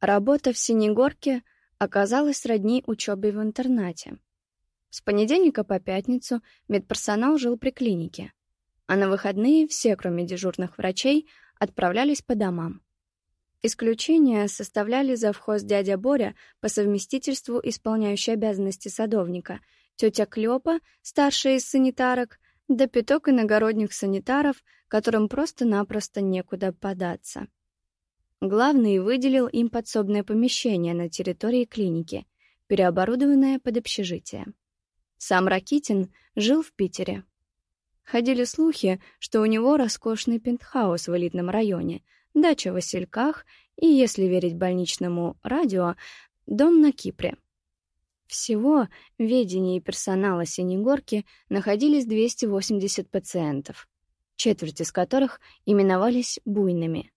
Работа в Синегорке оказалась сродни учебе в интернате. С понедельника по пятницу медперсонал жил при клинике, а на выходные все, кроме дежурных врачей, отправлялись по домам. Исключение составляли завхоз дядя Боря по совместительству исполняющий обязанности садовника, тетя Клёпа, старшая из санитарок, да пяток иногородних санитаров, которым просто-напросто некуда податься. Главный выделил им подсобное помещение на территории клиники, переоборудованное под общежитие. Сам Ракитин жил в Питере. Ходили слухи, что у него роскошный пентхаус в элитном районе, дача в Васильках и, если верить больничному радио, дом на Кипре. Всего в ведении персонала Синегорки находились 280 пациентов, четверть из которых именовались буйными.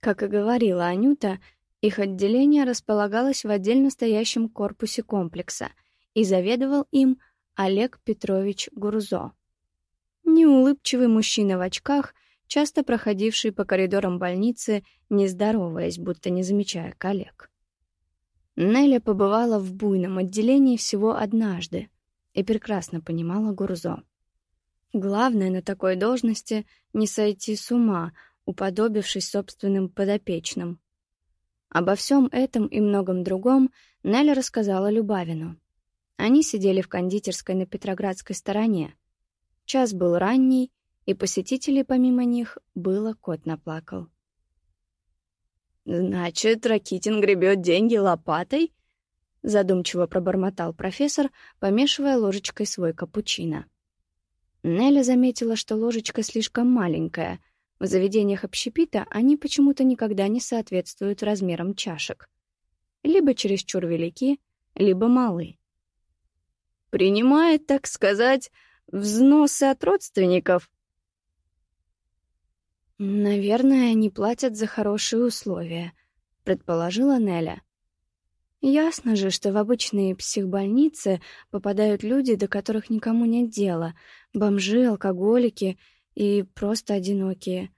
Как и говорила Анюта, их отделение располагалось в отдельно стоящем корпусе комплекса, и заведовал им Олег Петрович Гурзо. Неулыбчивый мужчина в очках, часто проходивший по коридорам больницы, не здороваясь, будто не замечая коллег. Неля побывала в буйном отделении всего однажды и прекрасно понимала Гурзо. Главное на такой должности — не сойти с ума, уподобившись собственным подопечным. Обо всем этом и многом другом Неля рассказала Любавину. Они сидели в кондитерской на Петроградской стороне. Час был ранний, и посетителей помимо них было кот наплакал. «Значит, Ракитин гребет деньги лопатой?» — задумчиво пробормотал профессор, помешивая ложечкой свой капучино. Неля заметила, что ложечка слишком маленькая. В заведениях общепита они почему-то никогда не соответствуют размерам чашек. Либо чересчур велики, либо малы. «Принимает, так сказать, взносы от родственников?» «Наверное, они платят за хорошие условия», — предположила Неля. Ясно же, что в обычные психбольницы попадают люди, до которых никому нет дела, бомжи, алкоголики и просто одинокие.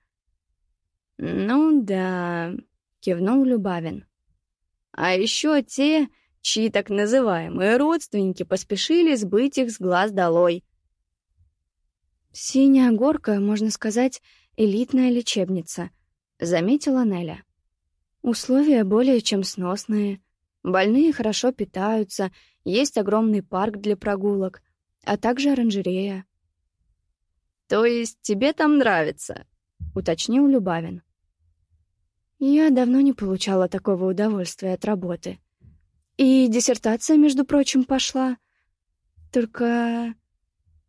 «Ну да», — кивнул Любавин. «А еще те, чьи так называемые родственники поспешили сбыть их с глаз долой». «Синяя горка, можно сказать, элитная лечебница», — заметила Неля. «Условия более чем сносные». Больные хорошо питаются, есть огромный парк для прогулок, а также оранжерея. «То есть тебе там нравится?» — уточнил Любавин. Я давно не получала такого удовольствия от работы. И диссертация, между прочим, пошла. Только...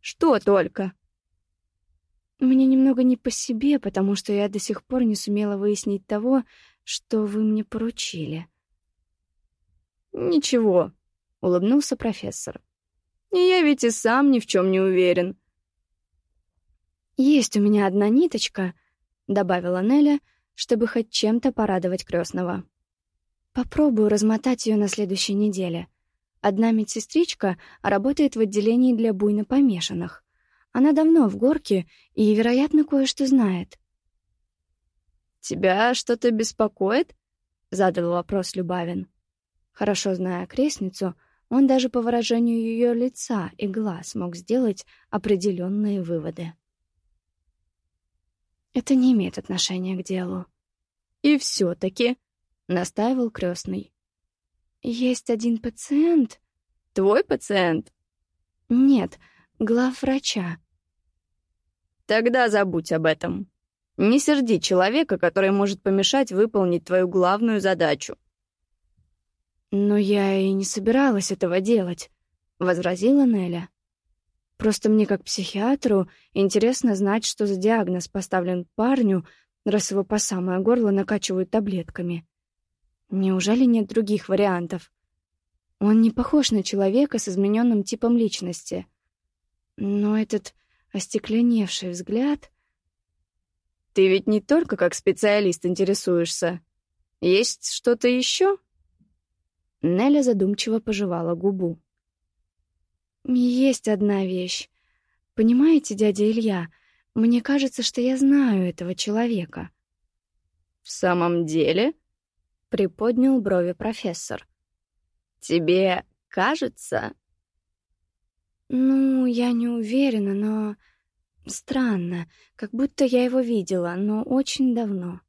Что только? Мне немного не по себе, потому что я до сих пор не сумела выяснить того, что вы мне поручили. «Ничего», — улыбнулся профессор. «Я ведь и сам ни в чем не уверен». «Есть у меня одна ниточка», — добавила Неля, чтобы хоть чем-то порадовать крестного. «Попробую размотать ее на следующей неделе. Одна медсестричка работает в отделении для буйно помешанных. Она давно в горке и, вероятно, кое-что знает». «Тебя что-то беспокоит?» — задал вопрос Любавин. Хорошо зная крестницу, он даже по выражению ее лица и глаз мог сделать определенные выводы. Это не имеет отношения к делу. И все-таки, — настаивал крестный. Есть один пациент. Твой пациент? Нет, главврача. Тогда забудь об этом. Не серди человека, который может помешать выполнить твою главную задачу. «Но я и не собиралась этого делать», — возразила Неля. «Просто мне, как психиатру, интересно знать, что за диагноз поставлен парню, раз его по самое горло накачивают таблетками. Неужели нет других вариантов? Он не похож на человека с измененным типом личности. Но этот остекленевший взгляд... Ты ведь не только как специалист интересуешься. Есть что-то еще? Неля задумчиво пожевала губу. «Есть одна вещь. Понимаете, дядя Илья, мне кажется, что я знаю этого человека». «В самом деле?» — приподнял брови профессор. «Тебе кажется?» «Ну, я не уверена, но...» «Странно, как будто я его видела, но очень давно».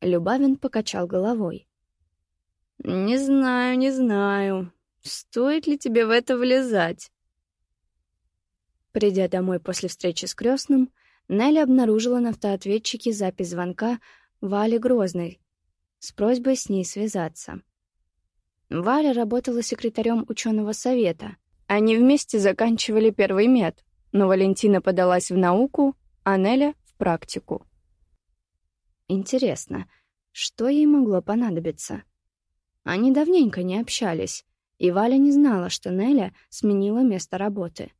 Любавин покачал головой. «Не знаю, не знаю. Стоит ли тебе в это влезать?» Придя домой после встречи с крестным, Нелли обнаружила на автоответчике запись звонка Вали Грозной с просьбой с ней связаться. Валя работала секретарем ученого совета. Они вместе заканчивали первый мед, но Валентина подалась в науку, а Неля — в практику. Интересно, что ей могло понадобиться? Они давненько не общались, и Валя не знала, что Неля сменила место работы.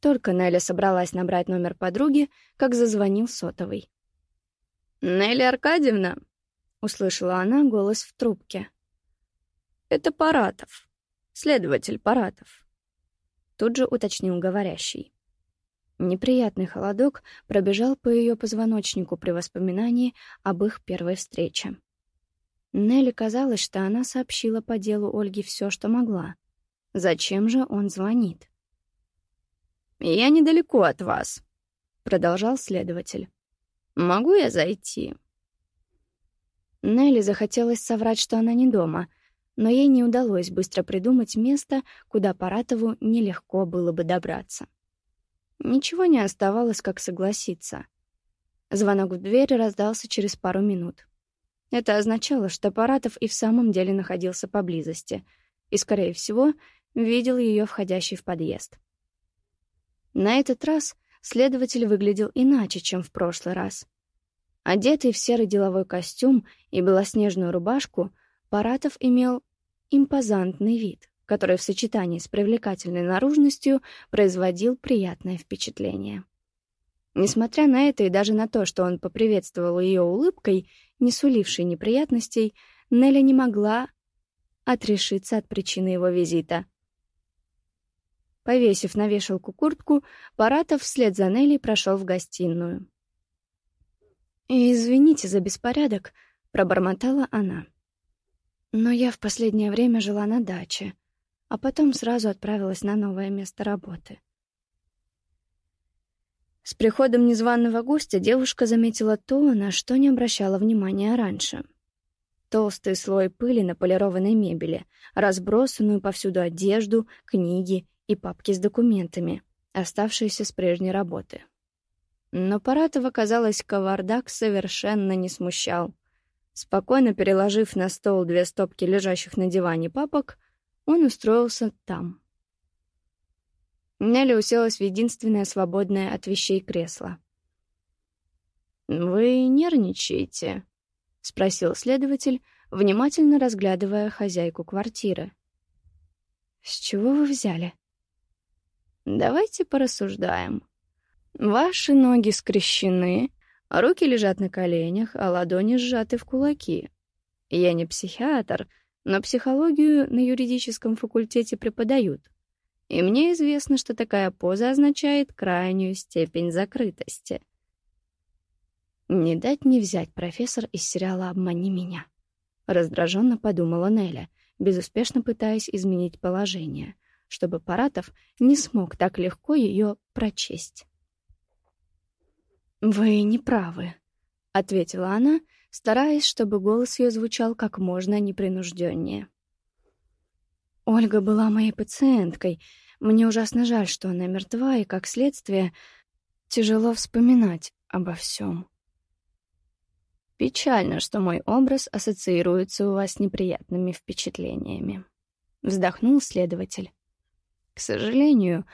Только Неля собралась набрать номер подруги, как зазвонил сотовый. «Нелли Аркадьевна!» — услышала она голос в трубке. «Это Паратов, следователь Паратов», — тут же уточнил говорящий. Неприятный холодок пробежал по ее позвоночнику при воспоминании об их первой встрече. Нелли казалось, что она сообщила по делу Ольге все, что могла. Зачем же он звонит? «Я недалеко от вас», — продолжал следователь. Могу я зайти?» Нелли захотелось соврать, что она не дома, но ей не удалось быстро придумать место, куда Паратову нелегко было бы добраться. Ничего не оставалось, как согласиться. Звонок в дверь раздался через пару минут. Это означало, что Паратов и в самом деле находился поблизости и, скорее всего, видел ее входящей в подъезд. На этот раз следователь выглядел иначе, чем в прошлый раз. Одетый в серый деловой костюм и белоснежную рубашку, Паратов имел импозантный вид, который в сочетании с привлекательной наружностью производил приятное впечатление. Несмотря на это и даже на то, что он поприветствовал ее улыбкой, не сулившей неприятностей, Нелли не могла отрешиться от причины его визита. Повесив на вешалку куртку, Паратов вслед за Нелли прошел в гостиную. «Извините за беспорядок», — пробормотала она. «Но я в последнее время жила на даче, а потом сразу отправилась на новое место работы». С приходом незваного гостя девушка заметила то, на что не обращала внимания раньше. Толстый слой пыли на полированной мебели, разбросанную повсюду одежду, книги и папки с документами, оставшиеся с прежней работы. Но Паратова, казалось, кавардак совершенно не смущал. Спокойно переложив на стол две стопки лежащих на диване папок, он устроился там. Нелли уселась в единственное свободное от вещей кресло. «Вы нервничаете?» — спросил следователь, внимательно разглядывая хозяйку квартиры. «С чего вы взяли?» Давайте порассуждаем. Ваши ноги скрещены, руки лежат на коленях, а ладони сжаты в кулаки. Я не психиатр, но психологию на юридическом факультете преподают. И мне известно, что такая поза означает крайнюю степень закрытости. «Не дать не взять профессор из сериала «Обмани меня», — раздраженно подумала Неля, безуспешно пытаясь изменить положение чтобы Паратов не смог так легко ее прочесть. «Вы не правы», — ответила она, стараясь, чтобы голос ее звучал как можно непринужденнее. «Ольга была моей пациенткой. Мне ужасно жаль, что она мертва, и, как следствие, тяжело вспоминать обо всем. Печально, что мой образ ассоциируется у вас с неприятными впечатлениями», — вздохнул следователь. К сожалению,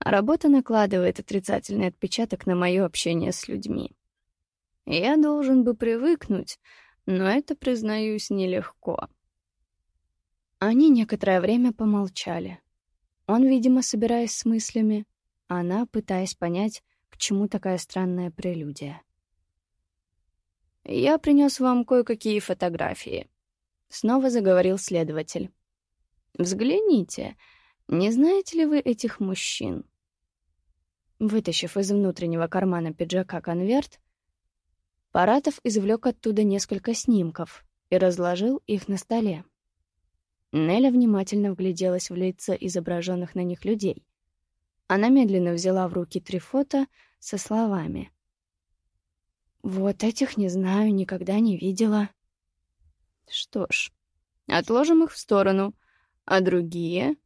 работа накладывает отрицательный отпечаток на мое общение с людьми. Я должен бы привыкнуть, но это, признаюсь, нелегко. Они некоторое время помолчали. Он, видимо, собираясь с мыслями, она, пытаясь понять, к чему такая странная прелюдия. «Я принес вам кое-какие фотографии», — снова заговорил следователь. «Взгляните, не знаете ли вы этих мужчин?» Вытащив из внутреннего кармана пиджака конверт, Паратов извлек оттуда несколько снимков и разложил их на столе. Неля внимательно вгляделась в лица изображенных на них людей. Она медленно взяла в руки три фото со словами. «Вот этих не знаю, никогда не видела». «Что ж, отложим их в сторону. А другие?»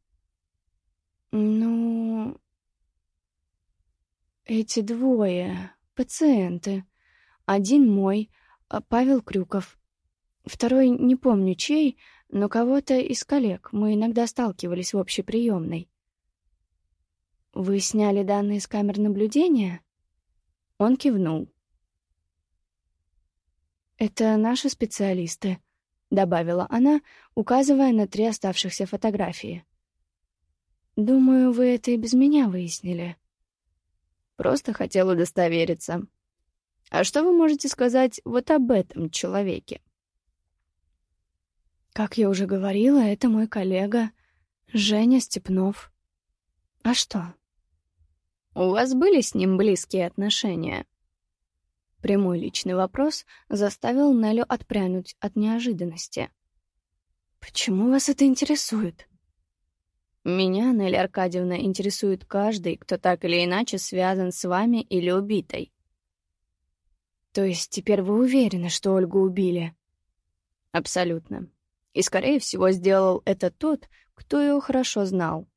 «Ну...» «Эти двое, пациенты. Один мой, а Павел Крюков. Второй не помню чей, но кого-то из коллег. Мы иногда сталкивались в общей приемной. «Вы сняли данные с камер наблюдения?» Он кивнул. «Это наши специалисты», — добавила она, указывая на три оставшихся фотографии. «Думаю, вы это и без меня выяснили». Просто хотел удостовериться. А что вы можете сказать вот об этом человеке? Как я уже говорила, это мой коллега Женя Степнов. А что? У вас были с ним близкие отношения? Прямой личный вопрос заставил Нелю отпрянуть от неожиданности. «Почему вас это интересует?» Меня, Нелли Аркадьевна, интересует каждый, кто так или иначе связан с вами или убитой. То есть теперь вы уверены, что Ольгу убили? Абсолютно. И, скорее всего, сделал это тот, кто ее хорошо знал.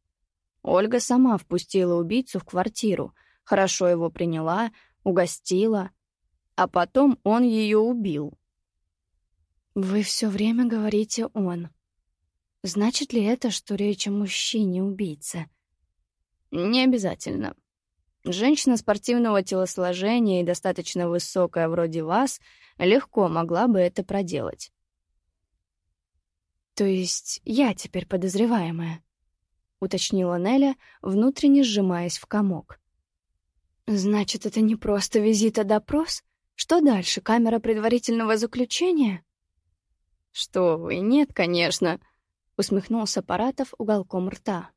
Ольга сама впустила убийцу в квартиру, хорошо его приняла, угостила, а потом он ее убил. Вы все время говорите «он». Значит ли это, что речь о мужчине-убийце? Не обязательно. Женщина спортивного телосложения и достаточно высокая вроде вас легко могла бы это проделать. То есть я теперь подозреваемая, уточнила Неля, внутренне сжимаясь в комок. Значит, это не просто визит, а допрос? Что дальше? Камера предварительного заключения? Что вы, нет, конечно. — усмехнулся Паратов уголком рта.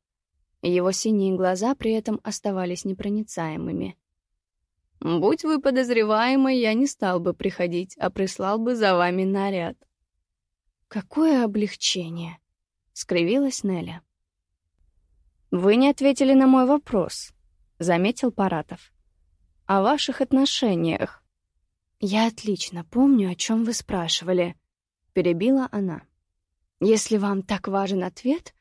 Его синие глаза при этом оставались непроницаемыми. «Будь вы подозреваемой, я не стал бы приходить, а прислал бы за вами наряд». «Какое облегчение!» — скривилась Неля. «Вы не ответили на мой вопрос», — заметил Паратов. «О ваших отношениях». «Я отлично помню, о чем вы спрашивали», — перебила она. Если вам так важен ответ,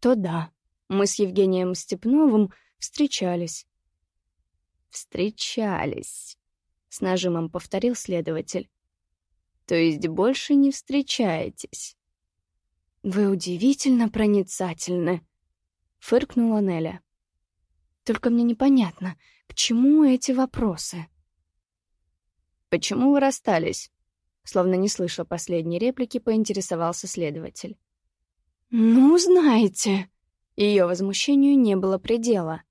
то да, мы с Евгением Степновым встречались. «Встречались», — с нажимом повторил следователь. «То есть больше не встречаетесь?» «Вы удивительно проницательны», — фыркнула Неля. «Только мне непонятно, к чему эти вопросы?» «Почему вы расстались?» Словно не слыша последней реплики, поинтересовался следователь. «Ну, знаете...» Ее возмущению не было предела.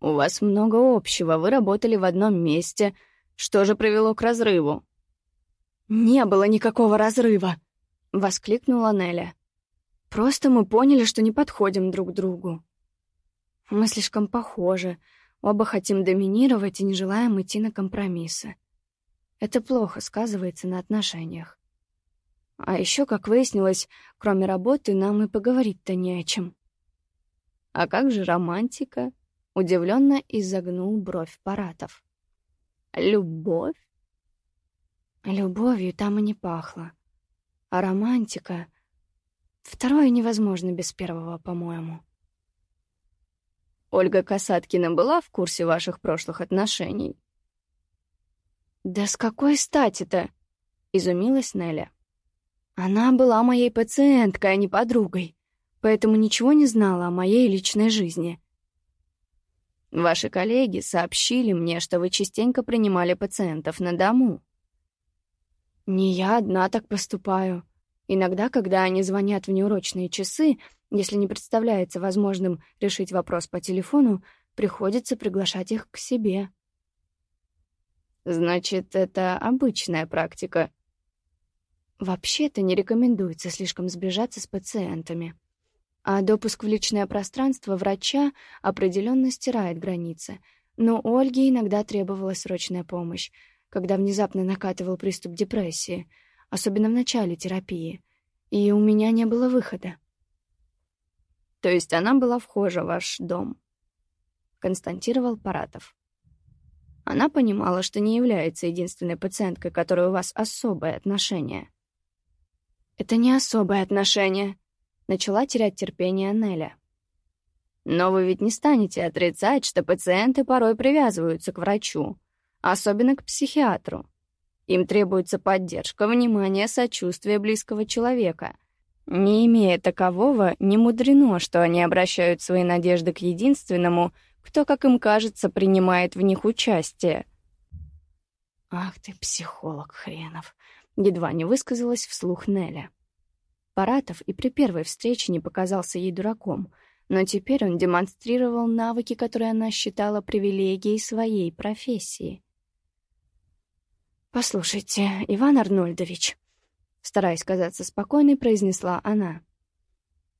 «У вас много общего, вы работали в одном месте. Что же привело к разрыву?» «Не было никакого разрыва!» — воскликнула Неля. «Просто мы поняли, что не подходим друг другу. Мы слишком похожи, оба хотим доминировать и не желаем идти на компромиссы. Это плохо сказывается на отношениях. А еще, как выяснилось, кроме работы нам и поговорить-то не о чем. А как же романтика? Удивленно изогнул бровь Паратов. Любовь? Любовью там и не пахло. А романтика... Второе невозможно без первого, по-моему. Ольга Касаткина была в курсе ваших прошлых отношений? «Да с какой стати-то?» — изумилась Неля. «Она была моей пациенткой, а не подругой, поэтому ничего не знала о моей личной жизни». «Ваши коллеги сообщили мне, что вы частенько принимали пациентов на дому». «Не я одна так поступаю. Иногда, когда они звонят в неурочные часы, если не представляется возможным решить вопрос по телефону, приходится приглашать их к себе». Значит, это обычная практика. Вообще-то не рекомендуется слишком сближаться с пациентами. А допуск в личное пространство врача определенно стирает границы. Но у Ольги иногда требовалась срочная помощь, когда внезапно накатывал приступ депрессии. особенно в начале терапии, и у меня не было выхода. То есть она была вхожа в ваш дом, констатировал Паратов. Она понимала, что не является единственной пациенткой, которой у вас особое отношение. «Это не особое отношение», — начала терять терпение Неля. «Но вы ведь не станете отрицать, что пациенты порой привязываются к врачу, особенно к психиатру. Им требуется поддержка, внимание, сочувствие близкого человека. Не имея такового, не мудрено, что они обращают свои надежды к единственному, кто, как им кажется, принимает в них участие. «Ах ты, психолог хренов!» — едва не высказалась вслух Неля. Паратов и при первой встрече не показался ей дураком, но теперь он демонстрировал навыки, которые она считала привилегией своей профессии. «Послушайте, Иван Арнольдович», — стараясь казаться спокойной, произнесла она.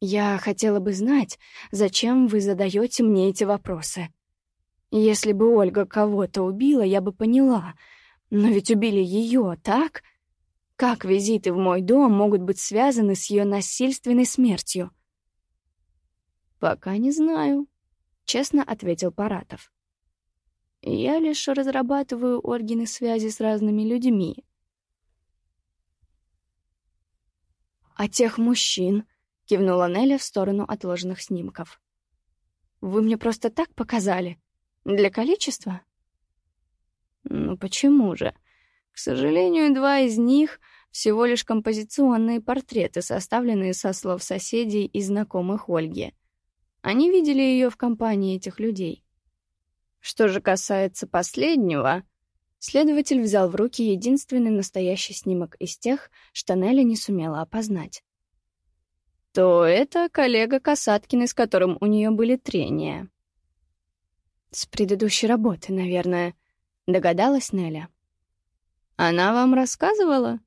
Я хотела бы знать, зачем вы задаете мне эти вопросы. Если бы Ольга кого-то убила, я бы поняла. Но ведь убили ее, так? Как визиты в мой дом могут быть связаны с ее насильственной смертью? Пока не знаю, честно ответил Паратов. Я лишь разрабатываю Ольгины связи с разными людьми. А тех мужчин, кивнула Нелли в сторону отложенных снимков. Вы мне просто так показали? Для количества? Ну почему же? К сожалению, два из них всего лишь композиционные портреты, составленные со слов соседей и знакомых Ольги. Они видели ее в компании этих людей. Что же касается последнего, следователь взял в руки единственный настоящий снимок из тех, что Нелли не сумела опознать то это коллега Касаткин, с которым у нее были трения. «С предыдущей работы, наверное», — догадалась Неля. «Она вам рассказывала?»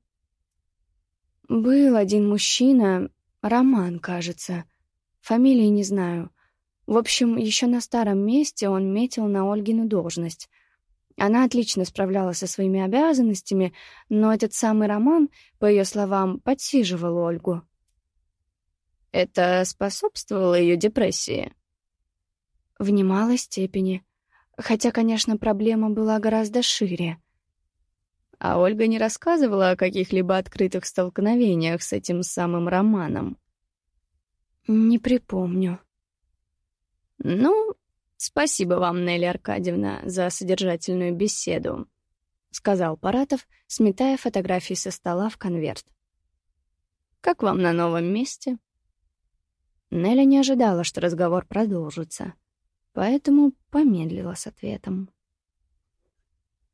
«Был один мужчина, Роман, кажется. Фамилии не знаю. В общем, еще на старом месте он метил на Ольгину должность. Она отлично справлялась со своими обязанностями, но этот самый Роман, по ее словам, подсиживал Ольгу. Это способствовало ее депрессии? В немалой степени. Хотя, конечно, проблема была гораздо шире. А Ольга не рассказывала о каких-либо открытых столкновениях с этим самым романом? Не припомню. Ну, спасибо вам, Нелли Аркадьевна, за содержательную беседу, сказал Паратов, сметая фотографии со стола в конверт. Как вам на новом месте? Неля не ожидала, что разговор продолжится, поэтому помедлила с ответом.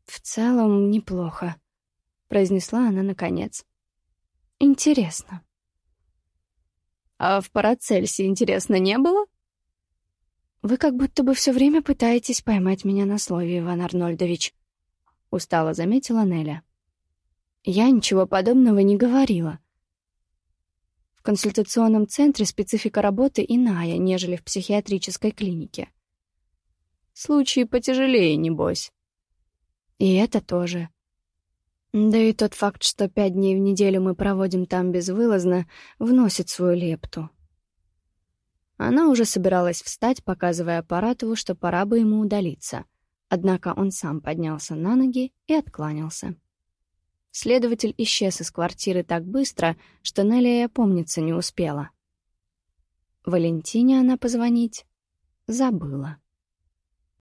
«В целом неплохо», — произнесла она наконец. «Интересно». «А в Парацельсе интересно не было?» «Вы как будто бы все время пытаетесь поймать меня на слове, Иван Арнольдович», — устало заметила Неля. «Я ничего подобного не говорила. В консультационном центре специфика работы иная, нежели в психиатрической клинике. Случаи потяжелее, небось. И это тоже. Да и тот факт, что пять дней в неделю мы проводим там безвылазно, вносит свою лепту. Она уже собиралась встать, показывая аппаратову, что пора бы ему удалиться. Однако он сам поднялся на ноги и откланялся. Следователь исчез из квартиры так быстро, что Нелли опомниться не успела. Валентине она позвонить забыла.